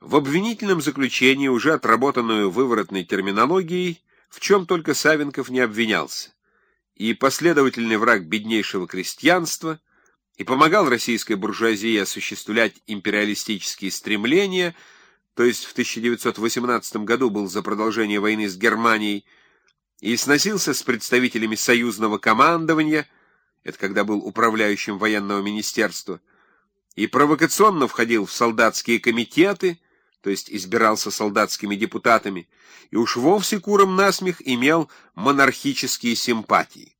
В обвинительном заключении, уже отработанную выворотной терминологией, в чем только Савенков не обвинялся, и последовательный враг беднейшего крестьянства, и помогал российской буржуазии осуществлять империалистические стремления, то есть в 1918 году был за продолжение войны с Германией, и сносился с представителями союзного командования, это когда был управляющим военного министерства, и провокационно входил в солдатские комитеты, то есть избирался солдатскими депутатами, и уж вовсе куром насмех имел монархические симпатии.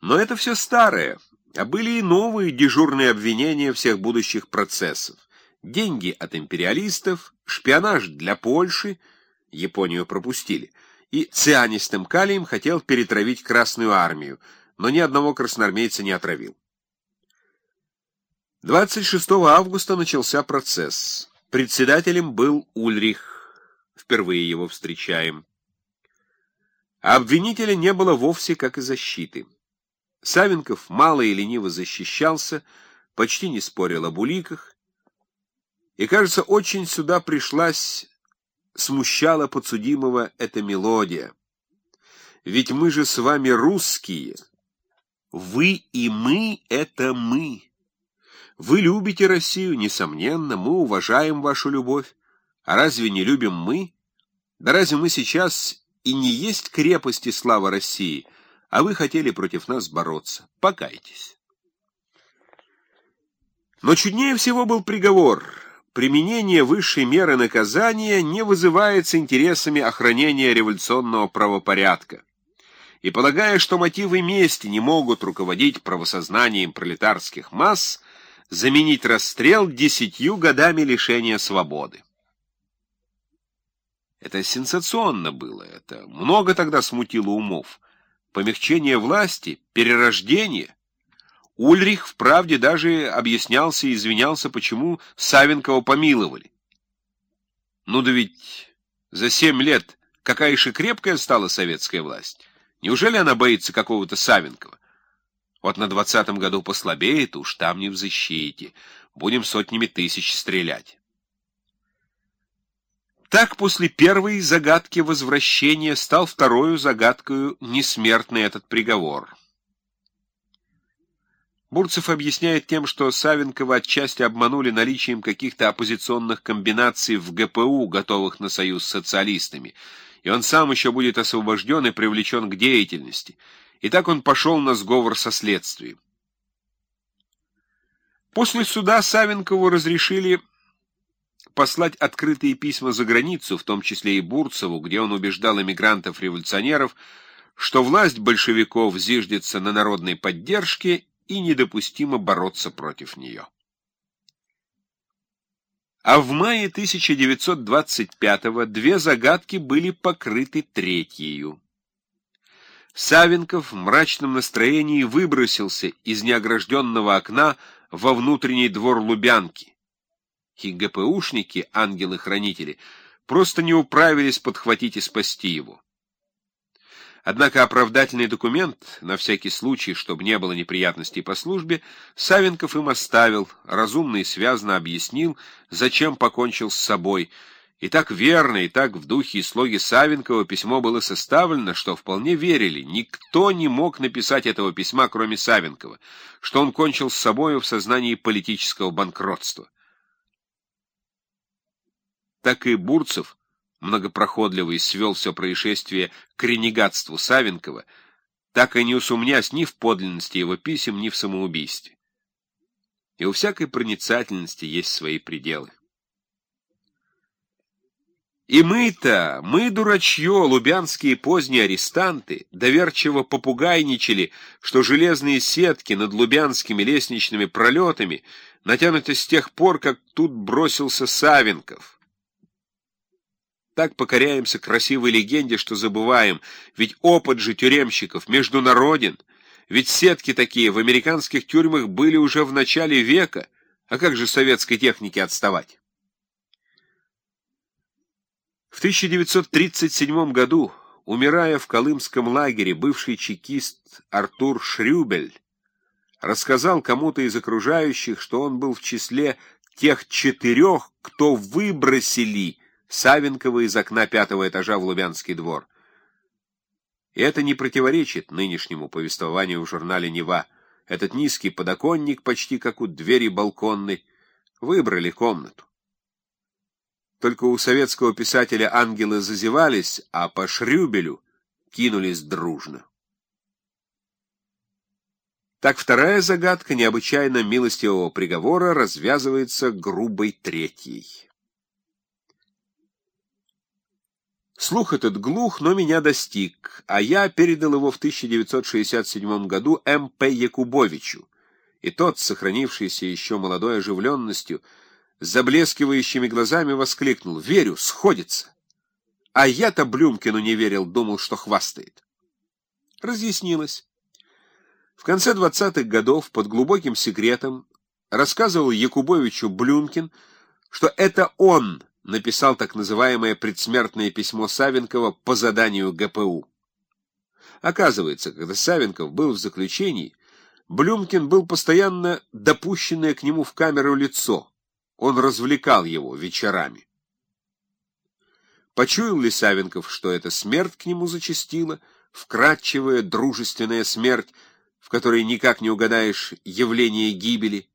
Но это все старое, а были и новые дежурные обвинения всех будущих процессов. Деньги от империалистов, шпионаж для Польши, Японию пропустили, и цианистым калием хотел перетравить Красную армию, но ни одного красноармейца не отравил. 26 августа начался процесс. Председателем был Ульрих. Впервые его встречаем. А обвинителя не было вовсе, как и защиты. Савенков мало и лениво защищался, почти не спорил об уликах. И, кажется, очень сюда пришлась, смущала подсудимого эта мелодия. Ведь мы же с вами русские. Вы и мы — это мы. Вы любите Россию, несомненно, мы уважаем вашу любовь. А разве не любим мы? Да разве мы сейчас и не есть крепость и слава России, а вы хотели против нас бороться? Покайтесь. Но чуднее всего был приговор. Применение высшей меры наказания не вызывается интересами охранения революционного правопорядка. И полагая, что мотивы мести не могут руководить правосознанием пролетарских масс, заменить расстрел десятью годами лишения свободы. Это сенсационно было, это много тогда смутило умов. Помягчение власти, перерождение. Ульрих вправде даже объяснялся и извинялся, почему Савенкова помиловали. Ну да ведь за семь лет какая же крепкая стала советская власть. Неужели она боится какого-то Савенкова? Вот на двадцатом году послабеет, уж там не в защите. Будем сотнями тысяч стрелять. Так после первой загадки возвращения стал вторую загадкою несмертный этот приговор. Бурцев объясняет тем, что Савенкова отчасти обманули наличием каких-то оппозиционных комбинаций в ГПУ, готовых на союз с социалистами, и он сам еще будет освобожден и привлечен к деятельности — и так он пошел на сговор со следствием. После суда Савенкову разрешили послать открытые письма за границу, в том числе и Бурцеву, где он убеждал эмигрантов-революционеров, что власть большевиков зиждется на народной поддержке и недопустимо бороться против нее. А в мае 1925-го две загадки были покрыты третьей. Савенков в мрачном настроении выбросился из неогражденного окна во внутренний двор Лубянки. И ГПУшники, ангелы-хранители, просто не управились подхватить и спасти его. Однако оправдательный документ, на всякий случай, чтобы не было неприятностей по службе, Савенков им оставил, разумно и связно объяснил, зачем покончил с собой — и так верно, и так в духе и слоге Савенкова письмо было составлено, что вполне верили, никто не мог написать этого письма, кроме Савенкова, что он кончил с собою в сознании политического банкротства. Так и Бурцев, многопроходливый, свел все происшествие к ренегатству Савенкова, так и не усомнясь ни в подлинности его писем, ни в самоубийстве. И у всякой проницательности есть свои пределы. И мы-то, мы, дурачье, лубянские поздние арестанты, доверчиво попугайничали, что железные сетки над лубянскими лестничными пролетами натянуты с тех пор, как тут бросился Савенков. Так покоряемся красивой легенде, что забываем, ведь опыт же тюремщиков международен, ведь сетки такие в американских тюрьмах были уже в начале века, а как же советской технике отставать? В 1937 году, умирая в Колымском лагере, бывший чекист Артур Шрюбель рассказал кому-то из окружающих, что он был в числе тех четырех, кто выбросили Савенкова из окна пятого этажа в Лубянский двор. И это не противоречит нынешнему повествованию в журнале «Нева». Этот низкий подоконник, почти как у двери балконной, выбрали комнату. Только у советского писателя ангелы зазевались, а по Шрюбелю кинулись дружно. Так вторая загадка необычайно милостивого приговора развязывается грубой третьей. Слух этот глух, но меня достиг, а я передал его в 1967 году М.П. Якубовичу, и тот, сохранившийся еще молодой оживленностью, заблескивающими глазами воскликнул «Верю, сходится!» А я-то Блюмкину не верил, думал, что хвастает. Разъяснилось. В конце 20-х годов под глубоким секретом рассказывал Якубовичу Блюмкин, что это он написал так называемое предсмертное письмо Савенкова по заданию ГПУ. Оказывается, когда Савенков был в заключении, Блюмкин был постоянно допущенное к нему в камеру лицо. Он развлекал его вечерами. Почуял ли что эта смерть к нему зачастила, вкрадчивая, дружественная смерть, в которой никак не угадаешь явление гибели?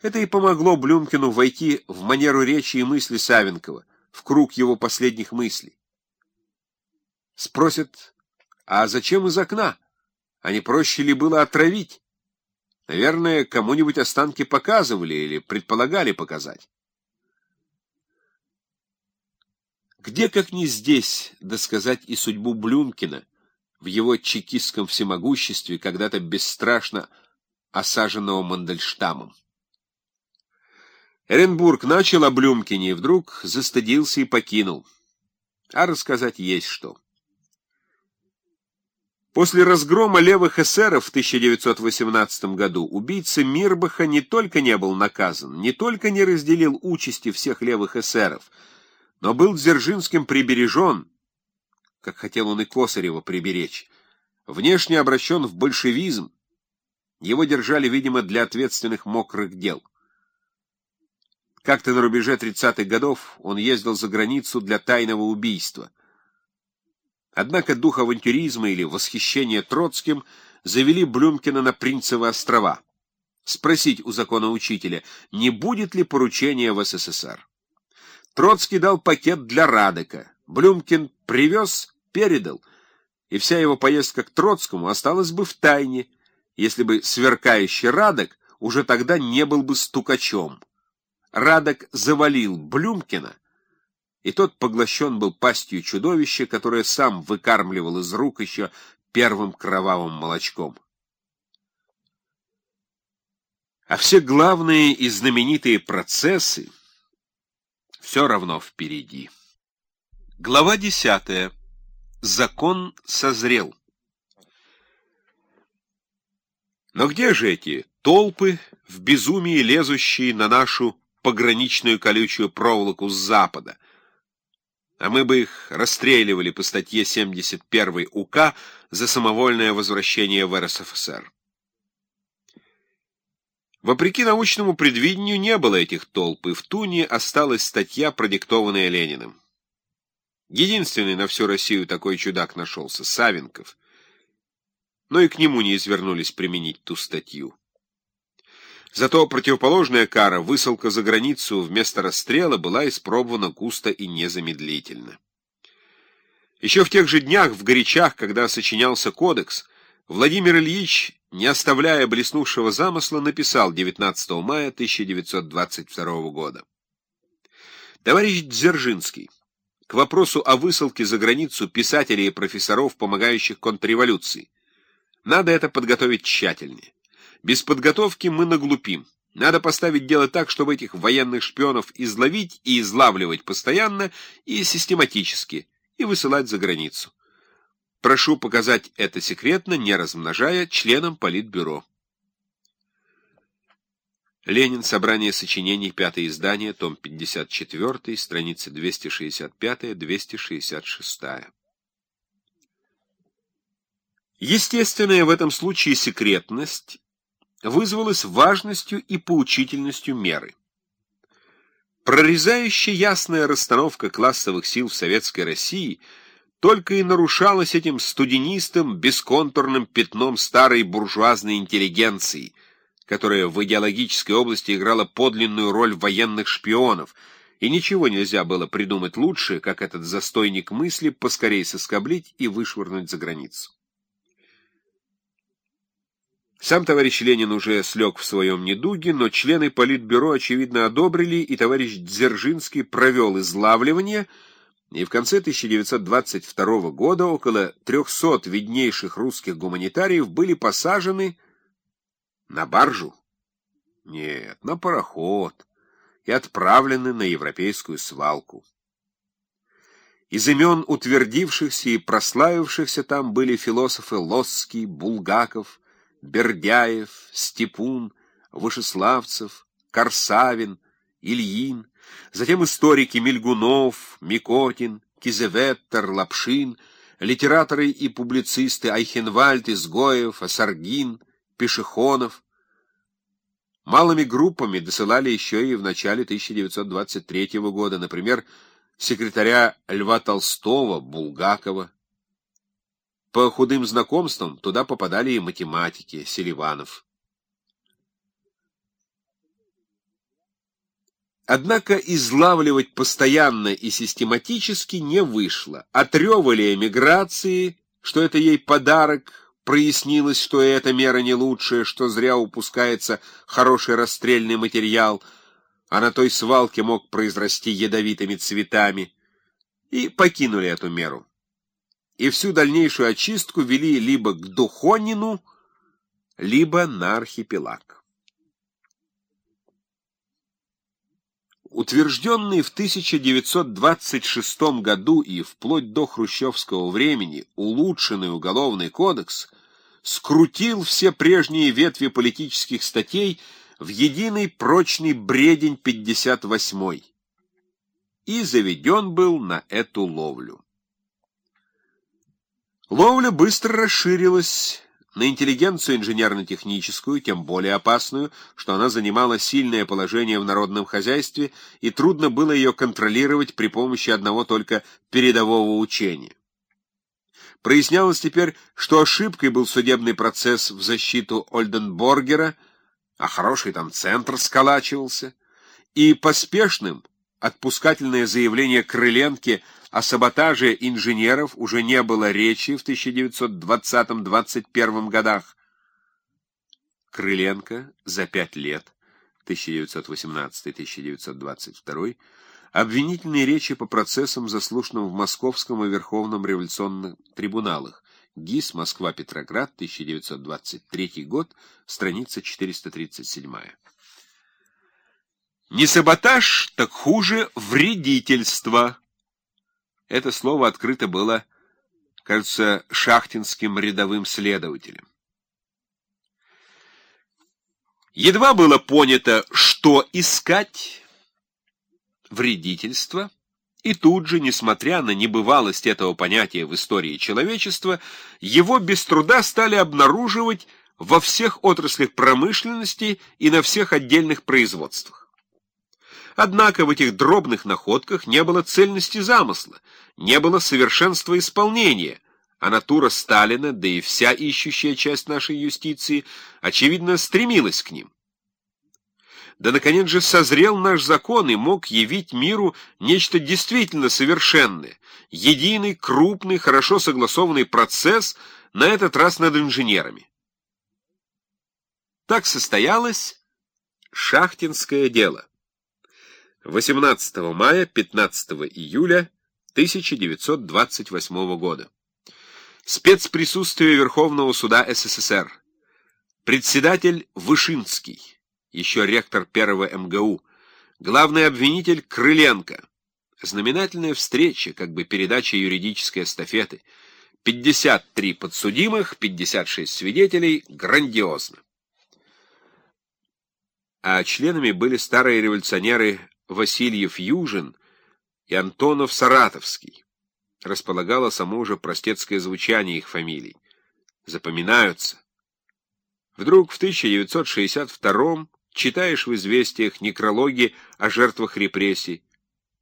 Это и помогло Блюмкину войти в манеру речи и мысли Савенкова, в круг его последних мыслей. Спросят, а зачем из окна? А не проще ли было отравить? Наверное, кому-нибудь останки показывали или предполагали показать. Где, как не здесь, досказать и судьбу Блюмкина в его чекистском всемогуществе, когда-то бесстрашно осаженного Мандельштамом? Эренбург начал о Блюмкине и вдруг застыдился и покинул. А рассказать есть что. После разгрома левых эсеров в 1918 году убийца Мирбаха не только не был наказан, не только не разделил участи всех левых эсеров, но был Дзержинским прибережен, как хотел он и Косарева приберечь, внешне обращен в большевизм. Его держали, видимо, для ответственных мокрых дел. Как-то на рубеже 30-х годов он ездил за границу для тайного убийства. Однако дух авантюризма или восхищения Троцким завели Блюмкина на Принцевы острова. Спросить у законоучителя, не будет ли поручения в СССР. Троцкий дал пакет для Радека. Блюмкин привез, передал, и вся его поездка к Троцкому осталась бы в тайне, если бы сверкающий Радек уже тогда не был бы стукачом. Радок завалил Блюмкина, и тот поглощен был пастью чудовища, которое сам выкармливал из рук еще первым кровавым молочком. А все главные и знаменитые процессы все равно впереди. Глава десятая. Закон созрел. Но где же эти толпы, в безумии лезущие на нашу пограничную колючую проволоку с запада, а мы бы их расстреливали по статье 71 УК за самовольное возвращение в РСФСР. Вопреки научному предвидению не было этих толп, и в Туне осталась статья, продиктованная Лениным. Единственный на всю Россию такой чудак нашелся — Савенков. Но и к нему не извернулись применить ту статью. Зато противоположная кара, высылка за границу вместо расстрела, была испробована густо и незамедлительно. Еще в тех же днях, в горячах, когда сочинялся кодекс, Владимир Ильич, не оставляя блеснувшего замысла, написал 19 мая 1922 года. Товарищ Дзержинский, к вопросу о высылке за границу писателей и профессоров, помогающих контрреволюции. Надо это подготовить тщательнее. Без подготовки мы наглупим. Надо поставить дело так, чтобы этих военных шпионов изловить и излавливать постоянно и систематически, и высылать за границу. Прошу показать это секретно, не размножая, членам Политбюро. Ленин. Собрание сочинений. Пятое издание. Том 54. Страницы 265-266. Естественная в этом случае секретность вызвалось важностью и поучительностью меры. Прорезающая ясная расстановка классовых сил в Советской России только и нарушалась этим студенистым, бесконтурным пятном старой буржуазной интеллигенции, которая в идеологической области играла подлинную роль военных шпионов, и ничего нельзя было придумать лучше, как этот застойник мысли поскорей соскоблить и вышвырнуть за границу. Сам товарищ Ленин уже слег в своем недуге, но члены Политбюро, очевидно, одобрили, и товарищ Дзержинский провел излавливание, и в конце 1922 года около 300 виднейших русских гуманитариев были посажены на баржу. Нет, на пароход, и отправлены на европейскую свалку. Из имен утвердившихся и прославившихся там были философы Лосский, Булгаков, Бердяев, Степун, Вышеславцев, Корсавин, Ильин, затем историки Мельгунов, Микотин, Кизеветтер, Лапшин, литераторы и публицисты Айхенвальд, Изгоев, Асаргин, Пешехонов. Малыми группами досылали еще и в начале 1923 года, например, секретаря Льва Толстого, Булгакова, по худым знакомствам туда попадали и математики, Селиванов. Однако излавливать постоянно и систематически не вышло. Отрёвали эмиграции, что это ей подарок, прояснилось, что эта мера не лучшая, что зря упускается хороший расстрельный материал, а на той свалке мог произрасти ядовитыми цветами, и покинули эту меру и всю дальнейшую очистку вели либо к Духонину, либо на архипелаг. Утвержденный в 1926 году и вплоть до хрущевского времени улучшенный уголовный кодекс скрутил все прежние ветви политических статей в единый прочный бредень 58 и заведен был на эту ловлю. Ловля быстро расширилась на интеллигенцию инженерно-техническую, тем более опасную, что она занимала сильное положение в народном хозяйстве, и трудно было ее контролировать при помощи одного только передового учения. Прояснялось теперь, что ошибкой был судебный процесс в защиту Ольденборгера, а хороший там центр сколачивался, и поспешным отпускательное заявление Крыленки о саботаже инженеров уже не было речи в 1920-21 годах. Крыленко за пять лет, 1918-1922, обвинительные речи по процессам, заслушанным в Московском и Верховном революционных трибуналах, ГИС «Москва-Петроград», 1923 год, страница 437. Не саботаж, так хуже вредительство. Это слово открыто было, кажется, шахтинским рядовым следователем. Едва было понято, что искать вредительство, и тут же, несмотря на небывалость этого понятия в истории человечества, его без труда стали обнаруживать во всех отраслях промышленности и на всех отдельных производствах. Однако в этих дробных находках не было цельности замысла, не было совершенства исполнения, а натура Сталина, да и вся ищущая часть нашей юстиции, очевидно, стремилась к ним. Да, наконец же, созрел наш закон и мог явить миру нечто действительно совершенное, единый, крупный, хорошо согласованный процесс, на этот раз над инженерами. Так состоялось шахтинское дело. 18 мая, 15 июля 1928 года. Спецприсутствие Верховного суда СССР. Председатель Вышинский, еще ректор первого МГУ. Главный обвинитель Крыленко. Знаменательная встреча, как бы передача юридической эстафеты. 53 подсудимых, 56 свидетелей. Грандиозно. А членами были старые революционеры Васильев-Южин и Антонов-Саратовский. Располагало само же простецкое звучание их фамилий. Запоминаются. Вдруг в 1962 Читаешь в известиях некрологи о жертвах репрессий.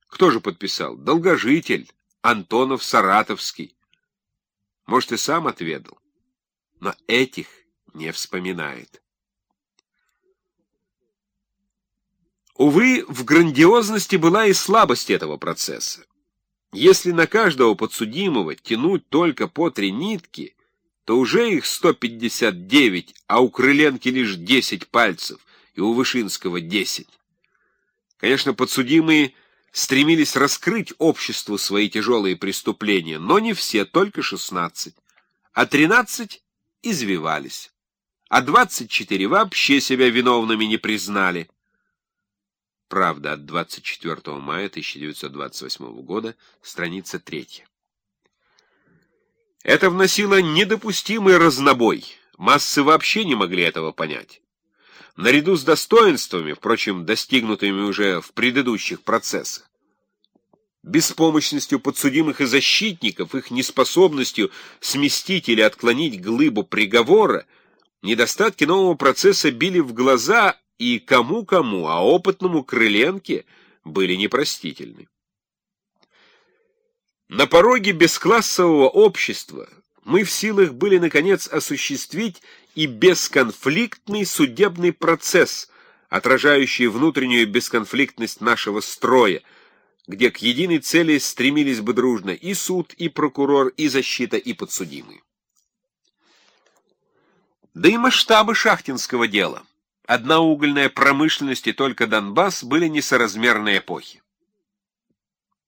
Кто же подписал? Долгожитель, Антонов Саратовский. Может, и сам отведал, но этих не вспоминает. Увы, в грандиозности была и слабость этого процесса. Если на каждого подсудимого тянуть только по три нитки, то уже их 159, а у Крыленки лишь 10 пальцев, и у Вышинского 10. Конечно, подсудимые стремились раскрыть обществу свои тяжелые преступления, но не все, только 16, а 13 извивались, а 24 вообще себя виновными не признали. Правда, от 24 мая 1928 года, страница 3. Это вносило недопустимый разнобой. Массы вообще не могли этого понять. Наряду с достоинствами, впрочем, достигнутыми уже в предыдущих процессах, беспомощностью подсудимых и защитников, их неспособностью сместить или отклонить глыбу приговора, недостатки нового процесса били в глаза и кому-кому, а опытному Крыленке были непростительны. На пороге бесклассового общества мы в силах были, наконец, осуществить и бесконфликтный судебный процесс, отражающий внутреннюю бесконфликтность нашего строя, где к единой цели стремились бы дружно и суд, и прокурор, и защита, и подсудимый. Да и масштабы шахтинского дела – Одна угольная промышленность и только Донбасс были несоразмерной эпохи.